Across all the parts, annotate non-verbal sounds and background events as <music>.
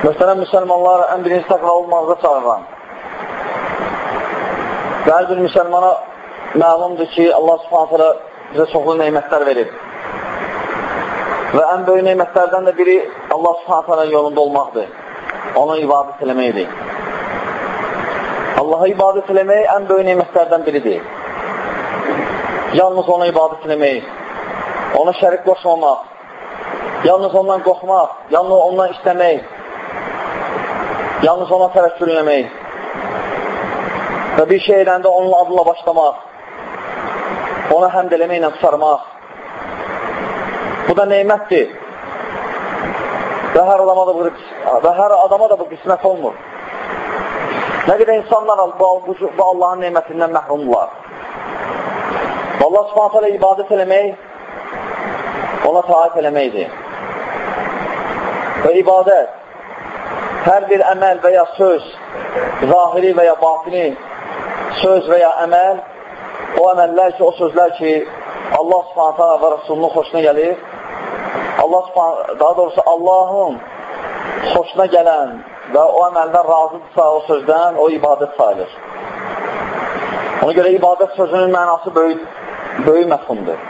Möhtərəm müsəlmanlar ən birinci təqva olmaqda çağıran. Və hər bir müsəlmana məlumdur ki, Allah subhanətələ bizə çoxlu neymətlər verir. Və ən böyük neymətlərdən də biri Allah subhanətələ yolunda olmaqdır. Ona ibadət eləməkdir. Allaha ibadət eləmək ən böyük neymətlərdən biridir. Yalnız ona ibadət eləmək, ona şərik qoşmamaq, yalnız ondan qorxmaq, yalnız ondan istəmək, yalnız ona təvəkkül eləmək və bir şey eləndə onun adına başlamaq, ona həmd eləməklə tutarmaq. Bu da neymətdir. Və hər adama da bu, və hər adama da bu qismət olmur. Nə qədər insanlar bu, bu, bu Allahın neymətindən məhrumdular. Allah subhanət hələ ibadət eləmək, ona taat eləməkdir. Və ibadət, hər bir əməl və ya söz, zahiri və ya batini söz və ya əməl, o əməllər ki, o sözlər ki, Allah subhanət hələ və Rasulunun xoşuna gəlir, Allah daha doğrusu Allahın xoşuna gələn və o əməldən razıdırsa o sözdən, o ibadət sayılır. Ona görə ibadət sözünün mənası böyük, böyük məfhumdur.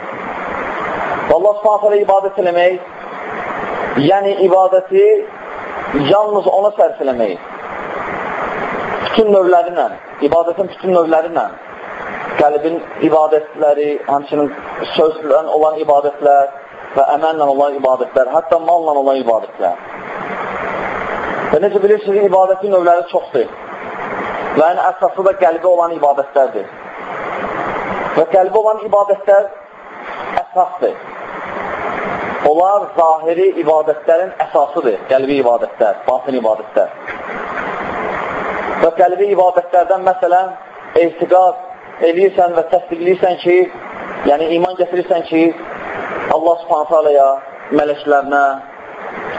Allah subhanətələ ibadət eləmək, yəni ibadəti yalnız ona sərf eləmək. Bütün növləri ilə, ibadətin bütün növləri ilə, qəlbin ibadətləri, həmçinin sözlə olan ibadətlər və əməllə olan ibadətlər, hətta malla olan ibadətlər. Və necə bilirsiniz, ibadətin növləri çoxdur. Və ən əsası da qəlbi olan ibadətlərdir. Və qəlbi olan ibadətlər əsasdır. Onlar zahiri ibadətlərin əsasıdır. Qəlbi ibadətlər, batın ibadətlər. Və qəlbi ibadətlərdən məsələn, ehtiqat eləyirsən və təsdiqləyirsən ki, yəni iman gətirirsən ki, Allah subhanətə aləyə, mələklərinə,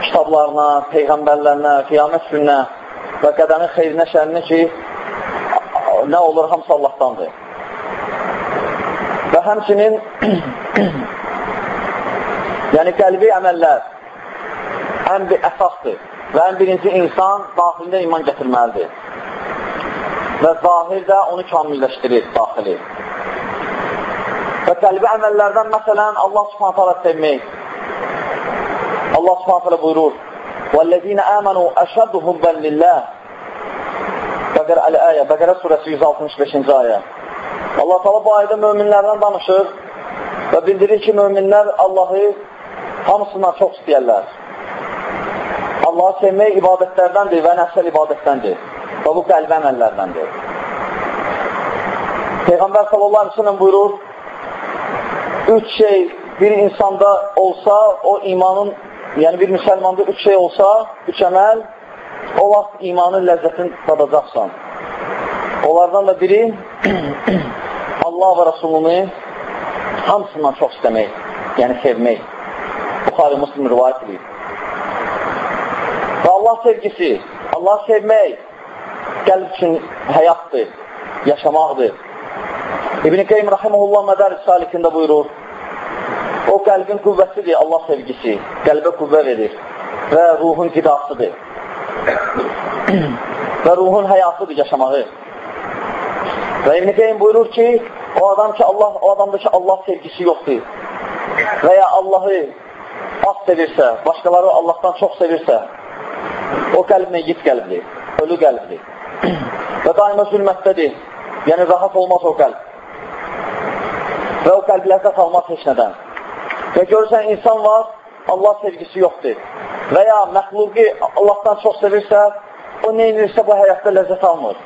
kitablarına, peyğəmbərlərinə, qiyamət gününə və qədəmin xeyrinə, şərinə ki, nə olur, hamısı Allahdandır. Və həmçinin <clears throat> yəni qəlbi əməllər ən bir əsasdır və ən birinci insan daxilində iman gətirməlidir. Və zahir də onu kamilləşdirir daxili. Və qəlbi əməllərdən məsələn Allah subhanətə alə sevmək, Allah subhanətələ buyurur, وَالَّذِينَ آمَنُوا أَشَدُ حُبًّا لِلَّهِ Bəqər Əl-Əyə, Bəqərə surəsi 165-ci ayə. Allah təala bu ayədə möminlərdən danışır və bildirir ki, möminlər Allahı hamısından çox istəyərlər. Allahı sevmək ibadətlərdəndir və nəfsəl ibadətdəndir və bu qəlbə əməllərdəndir. Peyğəmbər sallallahu aleyhi ve sellem buyurur, üç şey bir insanda olsa, o imanın yəni bir müsəlmanda üç şey olsa, üç əməl, o vaxt imanın ləzzətini tadacaqsan. Onlardan da biri <clears throat> Allah və Rasulunu hamısından çox istəmək, yəni sevmək. Buxarı Muslim rivayət edir. Və Allah sevgisi, Allah sevmək qəlb üçün həyatdır, yaşamaqdır. İbn-i Qeym Rahimullah Mədər Salikində buyurur, O qəlbin qüvvəsidir, Allah sevgisi. Qəlbə qüvvə verir və ruhun qidasıdır. və ruhun həyatıdır yaşamağı. Və İbn-i Qeym buyurur ki, o adam ki, Allah, o adamda ki, Allah sevgisi yoxdur və ya Allahı sevirsə, başqaları Allahdan çox sevirsə, o qəlb meyyit qəlbdir, ölü qəlbdir. <clears throat> və daima zülmətdədir, yəni rahat olmaz o qəlb. Və o qəlblərdə qalmaz heç nədən. Və görürsən, insan var, Allah sevgisi yoxdur. Və ya məxluqi Allahdan çox sevirsə, o nə inirsə bu həyatda ləzzət almır.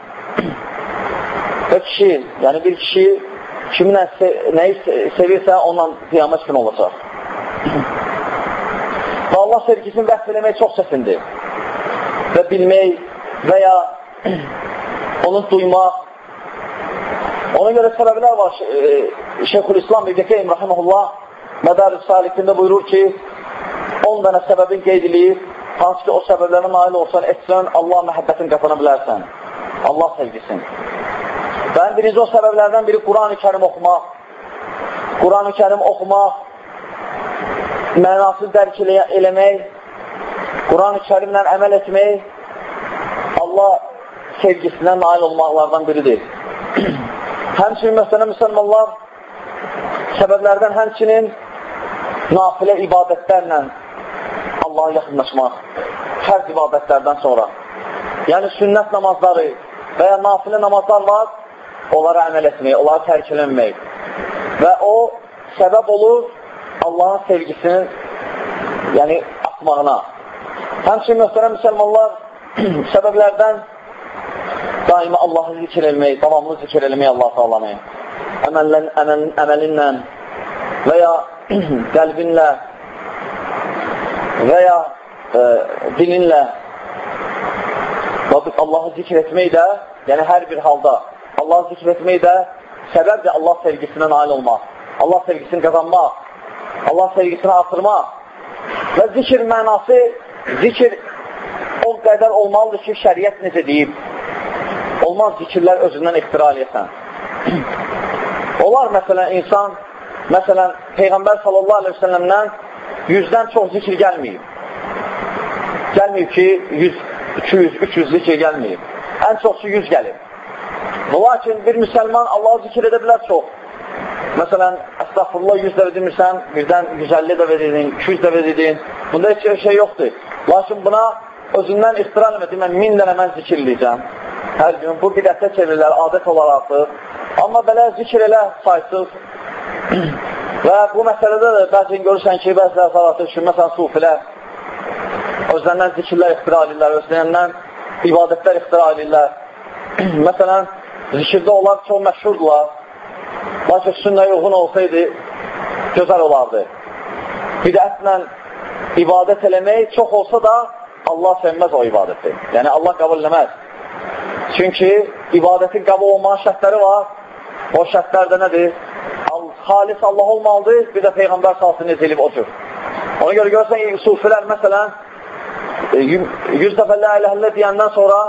<clears throat> Və kişi, yəni bir kişi kiminlə se nəyi sevirsə, onunla qiyamət gün olacaq. <clears throat> Və Allah sevgisini vəhv eləmək çox çətindir. Və bilmək və ya <clears throat> onu duymaq. Ona görə səbəblər var. Şeyhül İslam İbn Qeym rahimehullah Mədarif Salikində buyurur ki, 10 dənə səbəbin qeyd edilib, hansı ki, o səbəblərə nail olsan, etsən, Allah məhəbbətin qatana bilərsən. Allah sevgisin. Və ən birinci o səbəblərdən biri Quran-ı kərim oxumaq. Quran-ı kərim oxumaq, mənasını dərk eləmək Quran-ı kərimlə əməl etmək Allah sevgisinə nail olmaqlardan biridir. <clears throat> həmçinin müstənə müsəlmanlar səbəblərdən həmçinin nafilə ibadətlərlə Allaha yaxınlaşmaq, fərz ibadətlərdən sonra. Yəni, sünnət namazları və ya nafilə namazlar var, onlara əməl etmək, onlara tərk eləmək. Və o, səbəb olur Allahın sevgisinin yəni, artmağına. Həmçin, möhtərəm müsəlmanlar, <clears throat> səbəblərdən daima Allahı zikr eləmək, davamlı zikr eləmək Allah sağlamayı. Əməllə, əməl, əməlinlə və ya <clears throat> qəlbinlə və ya e, dilinlə Allahı zikr etmək də, yəni hər bir halda Allahı zikr etmək də səbəbdir Allah sevgisinə nail olmaq, Allah sevgisini qazanmaq, Allah sevgisini artırmaq Və zikir mənası, zikir o qədər olmalıdır ki, şəriət necə deyib. Olmaz zikirlər özündən ixtira eləyəsən. <clears throat> Olar, məsələn, insan, məsələn, Peyğəmbər sallallahu aleyhi ve səlləmdən yüzdən çox zikir gəlməyib. Gəlməyib ki, 100, 200, 300 zikir gəlməyib. Ən çoxsu 100 gəlib. Lakin bir müsəlman Allahı zikir edə bilər çox. Məsələn, əstəğfurullah 100 dəfə demirsən, birdən 150 dəfə dedin, 200 dəfə dedin. Bunda heç şey yoxdur. Lakin buna özündən ixtira eləmə, demən, min dənə mən zikir eləyəcəm. Hər gün bu bidətə çevirirlər, adət olar artıq. Amma belə zikir elə saysız. <clears throat> Və bu məsələdə də bəzən görürsən ki, bəzilər salatı üçün, məsələn, sufilər özlərindən zikirlər ixtira edirlər, özlərindən ibadətlər ixtira edirlər. <clears throat> məsələn, zikirdə onlar çox məşhurdurlar. Lakin sünnəyə uyğun olsaydı, gözəl olardı. Bidətlə ibadət eləmək çox olsa da Allah sevməz o ibadəti. Yəni, Allah qəbul eləməz. Çünki ibadətin qəbul olmanın şərtləri var. O şərtlər də nədir? Xalis Allah olmalıdır, bir də Peyğəmbər salsın necə elib o cür. Ona görə görürsən ki, sufilər məsələn, 100 dəfə lə ilə deyəndən sonra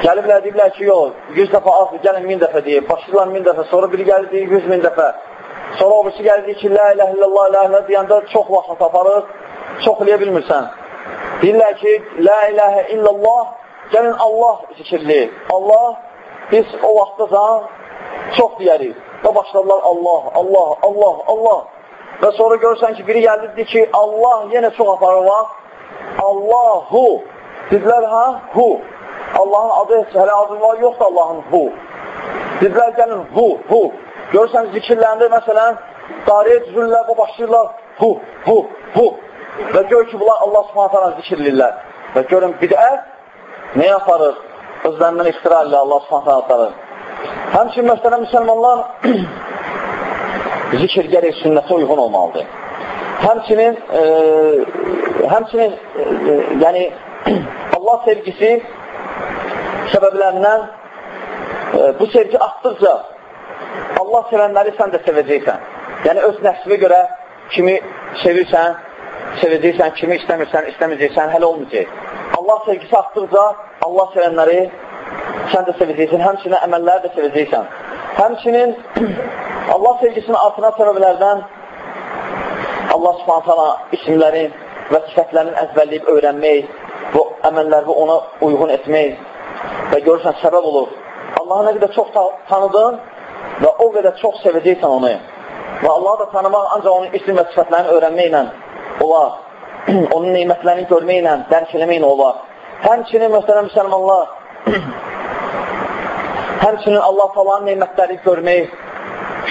Gəliblər, deyiblər ki, yox, 100 dəfə az, gəlin 1000 dəfə deyib. Başlayırlar 1000 dəfə, sonra biri gəlir deyir 100 min dəfə. Sonra o birisi gəlir ki, la ilə illallah, la ilə deyəndə çox vaxt aparır, çox eləyə bilmirsən. Deyirlər ki, la iləhə illallah, gəlin Allah zikirli. Allah, biz o vaxtda çox deyərik. Və başladılar Allah, Allah, Allah, Allah. Və sonra görürsən ki, biri gəldi ki, Allah yenə çox aparır vaxt. Allahu. Dedilər, ha? Hu. Allahın adı hələ adı var, yoxdur Allahın hu. Dedilər, gəlin hu, hu. Görürsən, zikirlərində, məsələn, qariyə düzürlər və başlayırlar hu, hu, hu. Və gör ki, bunlar Allah subhanətələ zikirlirlər. Və görün, bidət nə yaparır? Özlərindən ixtira ilə Allah subhanətələ. Həmçin, məsələn, müsəlmanlar <clears throat> zikir gərək sünnətə uyğun olmalıdır. Həmçinin, e, həmçinin, e, e, yəni, <clears throat> Allah sevgisi səbəblərindən e, bu sevgi artdıqca Allah sevənləri sən də sevəcəksən. Yəni, öz nəfsivə görə kimi sevirsən, sevəcəksən, kimi istəmirsən, istəməyəcəksən, hələ olmayacaq. Allah sevgisi artdıqca Allah sevənləri sən də sevəcəksən, həmçinin əməlləri də sevəcəksən. Həmçinin <clears throat> Allah sevgisinin artıran səbəblərdən Allah subhanətələ isimlərin və sifətlərin əzbərləyib öyrənmək, bu əməlləri ona uyğun etmək, və görürsən səbəb olur. Allahı nə qədər çox tanıdın və o qədər çox sevəcəksən onu. Və Allahı da tanımaq ancaq onun isim və sifətlərini öyrənməklə olar. <clears throat> onun neymətlərini görməklə, dərk eləməklə olar. Həmçinin, mühtərəm müsəlmanlar, <clears throat> həmçinin Allah talanın neymətləri görmək,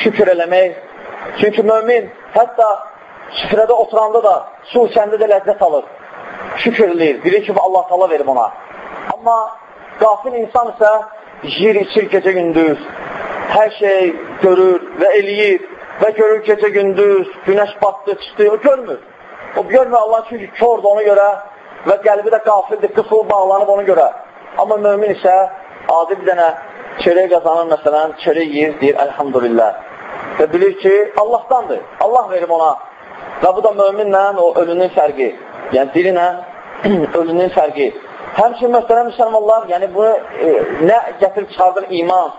şükür eləmək. Çünki mömin hətta süfrədə oturanda da, su içəndə də ləzzət alır. Şükür eləyir, bilir ki, Allah tala verib ona. Amma Qafil insan isə yiyir, içir gecə gündüz, hər şey görür və eləyir və görür gecə gündüz, günəş batdı, çıxdı, o görmür. O görmür Allah çünki kördür ona görə və qəlbi də qafildir, qıfıl bağlanıb ona görə. Amma mömin isə adi bir dənə çörək qazanır, məsələn, çörək yiyir, deyir, əlhamdülillah. Və bilir ki, Allahdandır, Allah verim ona. Və bu da möminlə o ölünün fərqi, yəni dilinə <clears throat> ölünün fərqi. Həmçin, məsələn, müsəlmanlar, yəni bunu e, nə gətirib çıxardır iman,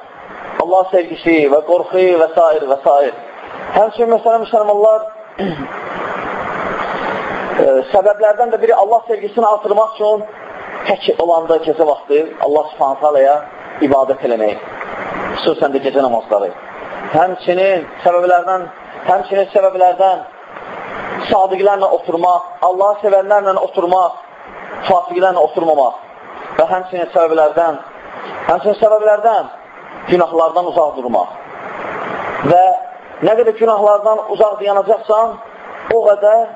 Allah sevgisi və qorxu və s. və s. Həmçin, məsələn, müsəlmanlar e, səbəblərdən də biri Allah sevgisini artırmaq üçün tək olanda gecə vaxtı Allah subhanət aləyə ibadət eləmək. Xüsusən də gecə namazları. Həmçinin səbəblərdən, həmçinin səbəblərdən sadiqlərlə oturmaq, Allah sevənlərlə oturmaq, fasiqlərlə oturmamaq və həmçinin səbəblərdən, həmçinin səbəblərdən günahlardan uzaq durmaq. Və nə qədər günahlardan uzaq dayanacaqsan, o qədər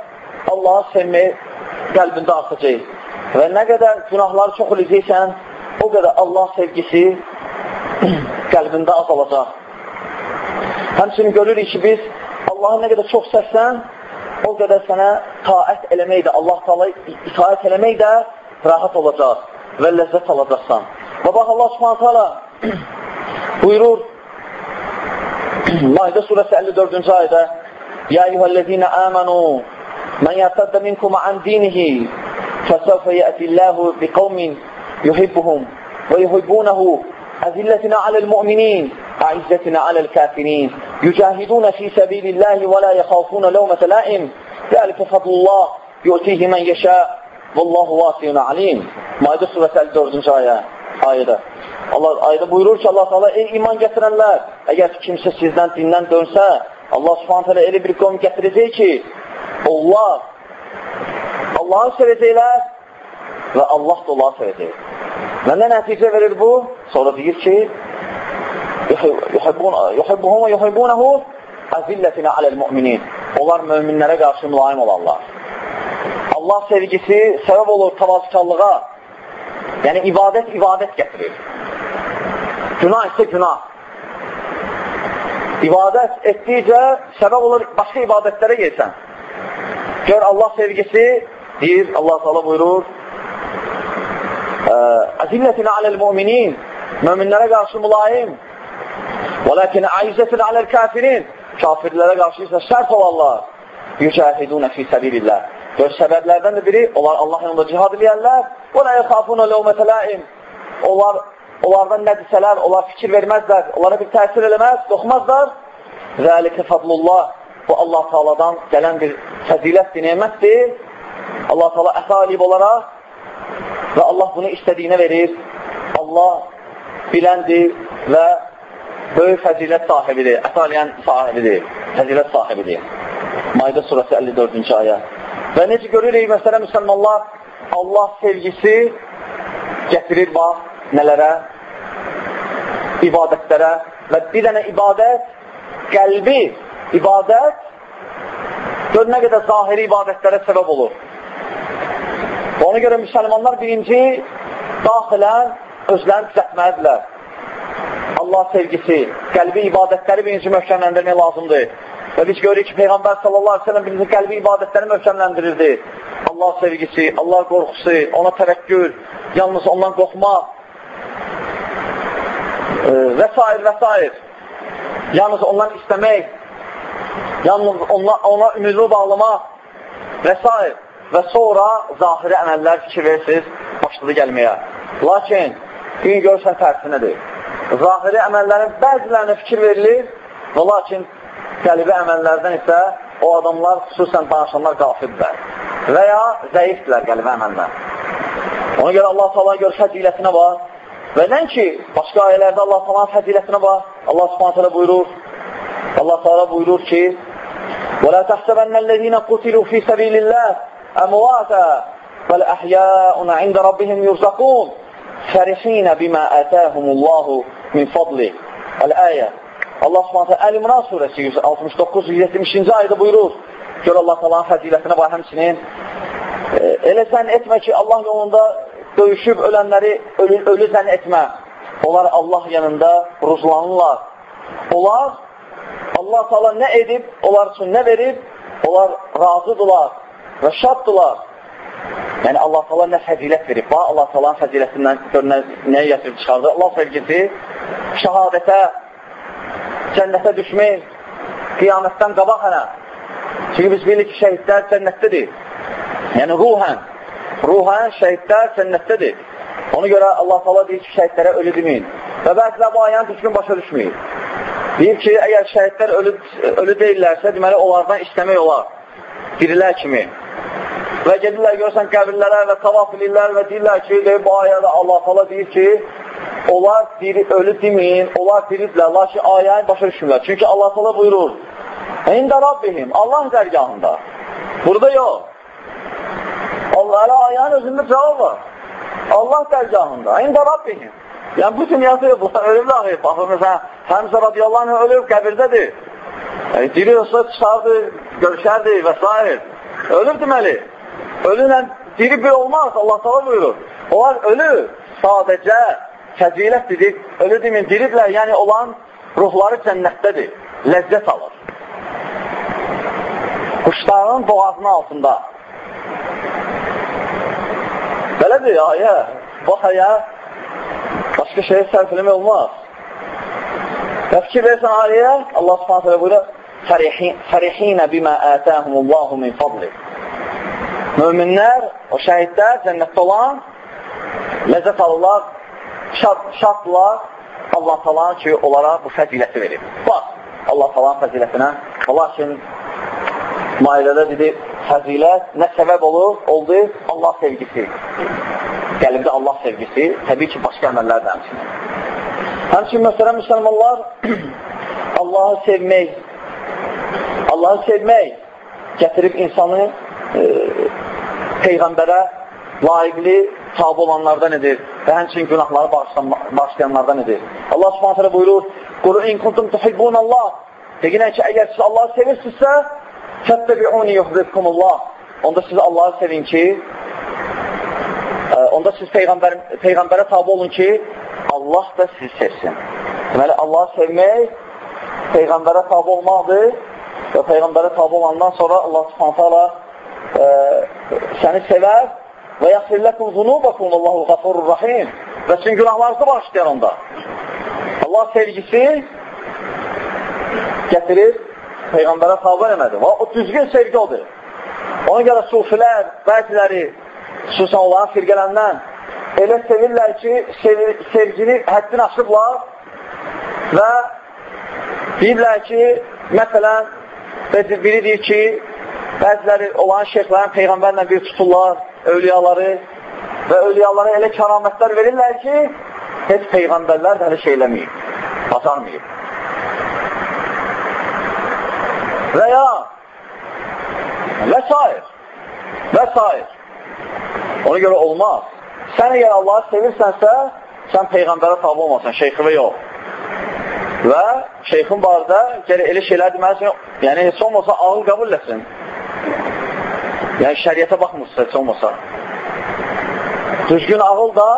Allahı sevmək qəlbində artacaq. Və nə qədər günahları çox eləyəcəksən, o qədər Allah sevgisi <clears throat> qəlbində azalacaq. Həmçinin görürük ki, biz Allahı nə qədər çox səsən, o qədər sənə taət eləmək də, Allah taala itaət eləmək də rahat olacaq və ləzzət alacaqsan. Və bax, Allah subhanət hala buyurur, Maidə surəsi 54-cü ayda Ya eyyuhəl-ləzinə əmənu mən yətəddə minkum ən dinihi fəsəvfə yətilləhu biqavmin yuhibbuhum və yuhibbunəhu əzillətinə aləl-mü'minin أعزتنا على الكافرين يجاهدون في سبيل الله ولا يخافون لومة لائم Dəlikə fədlullah yutihi mən yeşə Vallahu vasiyun alim. Maidə surəsi 54-cü ayə, ayədə. Allah ayədə buyurur ki, Allah Taala ey iman gətirənlər, əgər kimsə sizdən dindən dönsə, Allah Subhanahu taala elə bir qovm gətirəcək ki, onlar Allahı sevəcəklər və Allah da onları sevəcək. Və nə nəticə verir bu? Sonra deyir ki, yuhibbuhum və yuhibbunahu əzillətinə aləl-müminin. Onlar möminlərə qarşı mülayim olarlar. Allah sevgisi səbəb olur tavazkarlığa. Yəni, ibadət ibadət gətirir. Günah isə günah. İbadət etdikcə səbəb olur başqa ibadətlərə yersən. Gör, Allah sevgisi deyir, Allah sağla buyurur, əzillətinə aləl-müminin, möminlərə qarşı mülayim, və ləkin əizətinə aləl-kafirin, kafirlərə qarşı isə sərf olarlar. Yücəhidunə fi səbilillah. Gör səbəblərdən də biri, onlar Allah yolunda cihad edərlər. Və la yaxafuna lawmata laim. Onlar onlardan nə desələr, onlar fikir verməzlər, onlara bir təsir eləməz, doxmazlar. Zəlikə fadlullah. Bu Allah Taala'dan gələn bir fəzilətdir, nemətdir. Allah Taala əsalib olaraq və Allah bunu istədiyinə verir. Allah biləndir və böyük fəzilət sahibidir, əsaliyən sahibidir, fəzilət sahibidir. Mayda surəsi 54-cü ayə. Və necə görürük, məsələ müsəlmanlar, Allah sevgisi gətirir bax nələrə? İbadətlərə və bir dənə ibadət, qəlbi ibadət gör nə qədər zahiri ibadətlərə səbəb olur. Ona görə müsəlmanlar birinci daxilən özlərini düzətməlidirlər. Allah sevgisi, qəlbi ibadətləri birinci möhkəmləndirmək lazımdır. Və biz görürük ki, Peyğəmbər sallallahu aleyhi ve sellem birinci qəlbi ibadətləri möhkəmləndirirdi. Allah sevgisi, Allah qorxusu, ona təvəkkül, yalnız ondan qorxmaq e, və s. və s. Yalnız ondan istəmək, yalnız ona, ona ümidli bağlamaq və s. Və sonra zahiri əməllər fikir verirsiniz, başladı gəlməyə. Lakin, gün görsən tərsinədir zahiri əməllərin bəzilərinə fikir verilir və lakin qəlibə əməllərdən isə o adamlar, xüsusən danışanlar qafibdirlər və ya zəifdirlər qəlibə əməllər. Ona görə Allah Teala görə fəzilətinə var və nən ki, başqa ayələrdə Allah Teala fəzilətinə var. Allah Subhanahu taala buyurur. Allah Teala buyurur ki: "Və la tahsabanna-llezina qutilu fi sabilillah amwata bal ahya'un 'inda rabbihim yurzaqun farihin bima atahumullahu min fadli. Əl-əyə. Allah Subhanahu Əl İmran surəsi 169-170-ci ayədə buyurur. Gör Allah Taala'nın fəzilətinə bax həmçinin. Elə sən etmə ki, Allah yolunda döyüşüb ölənləri ölü, ölü zən etmə. Onlar Allah yanında ruzlanırlar. Onlar Allah Taala nə edib, onlar üçün nə verib, onlar razıdırlar və şaddılar. Yəni Allah təala nə fəzilət verib? Bax Allah təalanın fəzilətindən gör nə, nəyə gətirib çıxardı? Allah sevgisi şəhadətə, cənnətə düşmək, qiyamətdən qabaq hənə. Çünki biz bilirik ki, şəhidlər cənnətdədir. Yəni ruhən, ruhən şəhidlər cənnətdədir. Ona görə Allah təala deyir ki, şəhidlərə ölü deməyin. Və bəzilər bu ayəni düzgün başa düşməyir. Deyir ki, əgər şəhidlər ölü, ölü deyillərsə, deməli onlardan istəmək olar. Dirilər kimi. Və gedirlər görsən qəbirlərə və tavaf edirlər və deyirlər ki, deyir, bu ayədə Allah tala deyir ki, onlar diri, ölü demeyin, onlar diridilər, lakin ayəni başa düşürlər. Çünki Allah tala buyurur, İndə Rabbihim, Allah dərgahında. Burada yox. Onlara ayənin özündə cavab var. Allah dərgahında, İndə Rabbihim. Yəni, bu dünyası <laughs> ölüblər axı. Baxın, məsələn, Həmzə radiyallahu anh ölüb qəbirdədir. Yəni, diri olsa çıxardı, görüşərdi və s. Ölür deməli. Ölülə diri bir olmaz, Allah tala buyurur. Onlar ölü sadəcə fəzilət dedik, ölü demin, diriblər, yəni olan ruhları cənnətdədir, ləzzət alır. Quşların boğazının altında. Belədir, ayə. Bax, ayə, başqa şeyə sərf eləmək olmaz. Və fikir versən ayə, Allah subhanət hələ buyurur, fərihinə bimə ətəhumullahu min fadli. Möminlər, o şəhidlər, cənnətdə olan, ləzzət alırlar, şad, şadlar Allah talan ki, onlara bu fəziləti verib. Bax, Allah talan fəzilətinə. Lakin Mailədə dedi, fəzilət nə səbəb olur? Oldu Allah sevgisi. Qəlbdə Allah sevgisi, təbii ki, başqa əməllər də həmçinin. Həmçin, məsələn, müsəlmanlar <clears throat> Allahı sevmək, Allahı sevmək gətirib insanı e, Peyğəmbərə layiqli tabi olanlardan edir və həmçinin günahları bağışlayanlardan edir. Allah subhanətələ buyurur, Quru in kuntum tuhibbun Allah Deyinən ki, əgər siz Allahı sevirsinizsə, fəttəbi'uni yuhbibkumullah Onda siz Allahı sevin ki, e, onda siz Peyğəmbər, Peyğəmbərə tabi olun ki, Allah da sizi sevsin. Deməli, Allahı sevmək Peyğəmbərə tabi olmaqdır və Peyğəmbərə tabi olandan sonra Allah subhanətələ e, səni sevər və yaxfirləkum zunubakum Allahu qafurur rahim və sizin günahlarınızı bağışlayar onda. Allah sevgisi gətirir Peyğəmbərə tabi eləmədi. Və o düzgün sevgi odur. Ona görə sufilər, bəziləri, xüsusən onların firqələndən elə sevirlər ki, sev sevgini həddini aşıblar və deyirlər ki, məsələn, biri deyir ki, bəziləri olan şeyxlərin Peyğəmbərlə bir tuturlar, övliyaları və övliyalara elə kəramətlər verirlər ki, heç Peyğəmbərlər də elə şey eləməyib, bacarmayıb. Və ya və s. və s. Ona görə olmaz. Sən əgər Allahı sevirsənsə, sən Peyğəmbərə tabi olmasan, şeyxivə yox. Və şeyxin barədə gələ elə şeylər deməlisin, yəni heç olmasa ağıl qəbul etsin. Yəni şəriətə baxmırsa heç olmasa. Düzgün ağıl da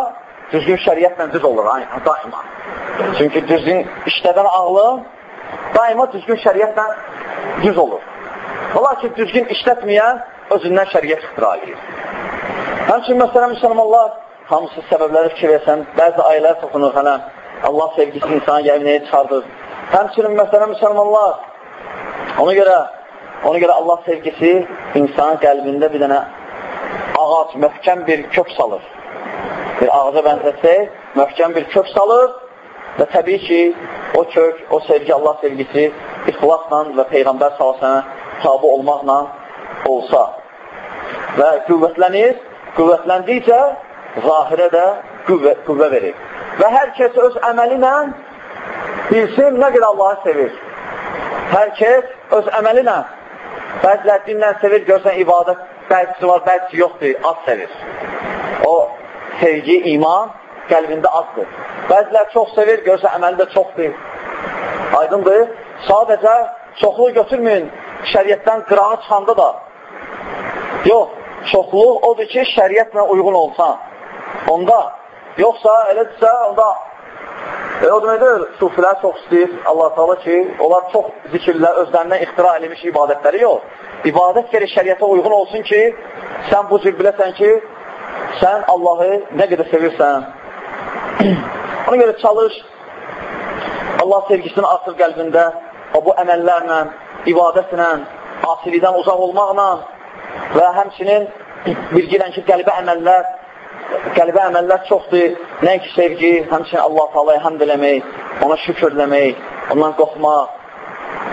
düzgün şəriətlə düz olur daima. Çünki düzgün işlədən ağlı daima düzgün şəriətlə düz olur. Ola ki, düzgün işlətməyən özündən şəriət ixtira edir. Həmçin, məsələn, müsəlmanlar hamısı səbəbləri fikir versən, bəzi ayələr toxunur hələm, Allah sevgisi insanı gəlinəyə çıxardır. Həmçinin, məsələn, müsəlmanlar ona görə Ona görə Allah sevgisi insanın qəlbində bir dənə ağac, möhkəm bir kök salır. Bir ağaca bənzəsək, möhkəm bir kök salır və təbii ki, o kök, o sevgi, Allah sevgisi ixlasla və Peyğəmbər salasına tabi olmaqla olsa və qüvvətlənir, qüvvətləndikcə zahirə də qüvvə, qüvvə verir. Və hər kəs öz əməli ilə bilsin nə qədər Allahı sevir. Hər kəs öz əməli ilə Bəzilər dinlə sevir, görsən ibadət, bəzisi var, bəzisi yoxdur, az sevir. O sevgi, iman qəlbində azdır. Bəzilər çox sevir, görsən əməlində çoxdur. Aydındır. Sadəcə çoxluq götürməyin, şəriətdən qırağı çıxanda da. Yox, çoxluq odur ki, şəriətlə uyğun olsan. Onda, yoxsa elədirsə, onda E, o deməkdir, sufilər çox istəyir Allah Teala ki, onlar çox zikirlər özlərindən ixtira edilmiş ibadətləri yox. İbadət gəlir şəriətə uyğun olsun ki, sən bu cür biləsən ki, sən Allahı nə qədər sevirsən. <clears throat> Ona görə çalış, Allah sevgisini artır qəlbində, o bu əməllərlə, ibadətlə, asilikdən uzaq olmaqla və həmçinin <clears throat> bilgilən ki, qəlbə əməllər qəlbə əməllər çoxdur. Nəinki sevgi, həmçinin Allah Taalaya həmd eləmək, ona şükür eləmək, ondan qorxmaq,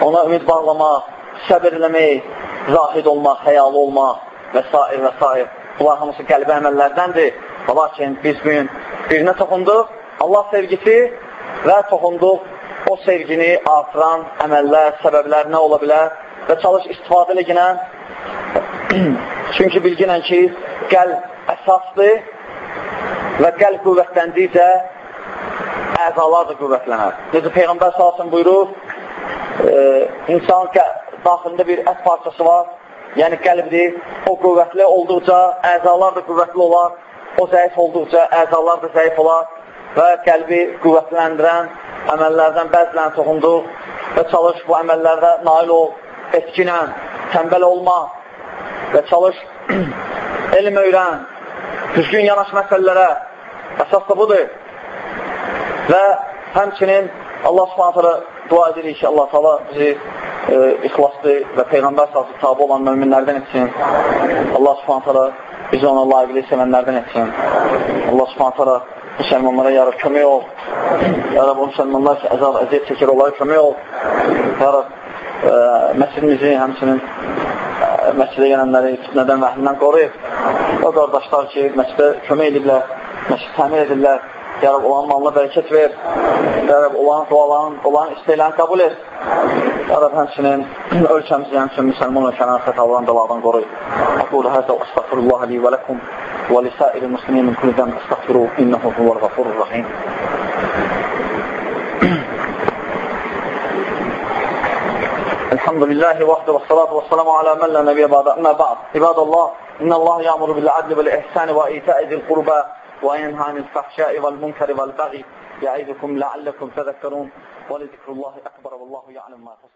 ona ümid bağlamaq, səbir eləmək, zahid olmaq, həyalı olmaq, və s. və s. Bunlar hamısı qəlbi əməllərdəndir. Və lakin biz bugün birinə toxunduq, Allah sevgisi və toxunduq o sevgini artıran əməllər, səbəblər nə ola bilər və çalış istifadə ilə <clears throat> Çünki bilginən ki, qəlb əsasdır və qəlb qüvvətləndikcə əzalar da qüvvətlənər. Necə Peyğəmbər salsın buyurur, e, insan daxilində bir ət parçası var, yəni qəlbdir, o qüvvətli olduqca əzalar da qüvvətli olar, o zəif olduqca əzalar da zəif olar və qəlbi qüvvətləndirən əməllərdən bəzilərini toxunduq və çalış bu əməllərdə nail ol, etkinən, tənbəl olma və çalış elm öyrən, düzgün yanaş məsələlərə, əsas da budur. Və həmçinin Allah subhanətələ dua edirik ki, Allah sala bizi e, ixlaslı və Peyğəmbər salsı tabi olan möminlərdən etsin. Allah subhanətələ bizi ona layiqli sevənlərdən etsin. Allah subhanətələ müsəlmanlara yarab kömək ol. Yarab o müsəlmanlar ki, əzab, əziyyət çəkir, onlara kömək ol. Yarab e, məscidimizi, həmçinin məscidə gələnləri fitnədən və əhlindən qoruyub. O qardaşlar ki, məscidə kömək ediblər, məscid təmir edirlər. Ya Rab, olan malına bərəkət ver. Ya Rab, olan duaların, olan istəklərini qəbul et. Ya Rab, həmçinin ölkəmizi, həmçinin müsəlman ölkənin xətalarından daladan qoruy. Aqulu həzə, əstəğfirullah li və ləkum və lisəir muslimin min kulli dəm əstəğfiru, innəhu huvəl الحمد لله وحده والصلاة والسلام على من لا نبي بعد أما بعد عباد الله إن الله يأمر بالعدل والإحسان وإيتاء ذي القربى وينهى عن الفحشاء والمنكر والبغي يعظكم لعلكم تذكرون ولذكر الله أكبر والله يعلم ما تصنعون